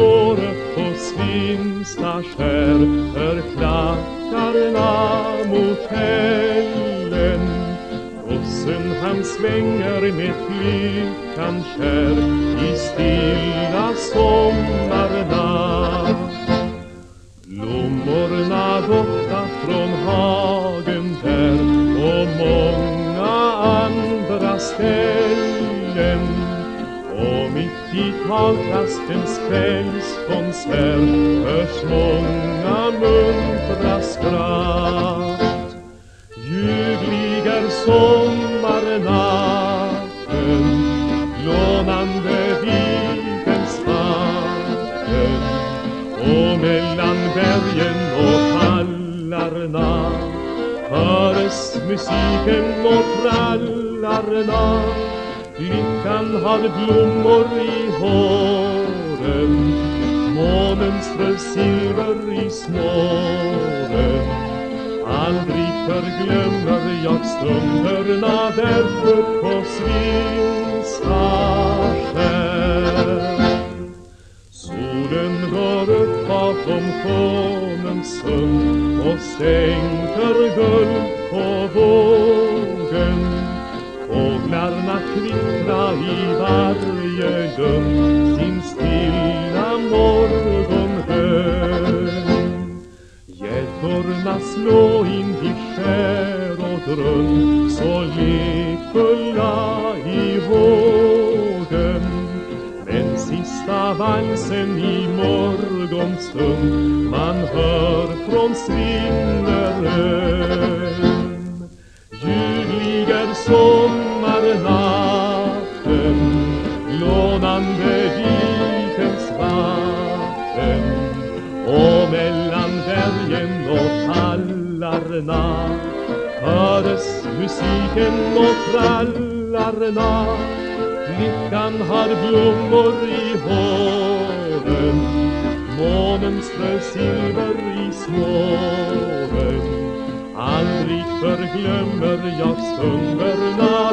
går på Svinsta skär hör klackarna mot hällen. Gossen han svänger med flickan kär i stilla sommarnatt. Blommorna borta från hagen där och många andra ställen mitt i talkastens kvällskonsert hörs många muntra skratt. Ljuvlig är sommarnatten, lånande vikens vatten och mellan bergen och tallarna höres musiken och trallarna Flickan har blommor i håren Månen strör silver i snåren. Aldrig förglömmer jag stunderna där på Svinstaskär Solen går upp bakom konens sund och sänker guld Fåglarna kvittra i varje lund sin stilla morgonhön. Gäddorna slå in i skär och dröm så lekfulla i vågen. Men sista valsen i morgonstund man hör från Svinnerön. Bergen och tallarna Hördes musiken och trallarna. Flickan har blommor i håren. Månen strör silver i snåren. Aldrig förglömmer jag stunderna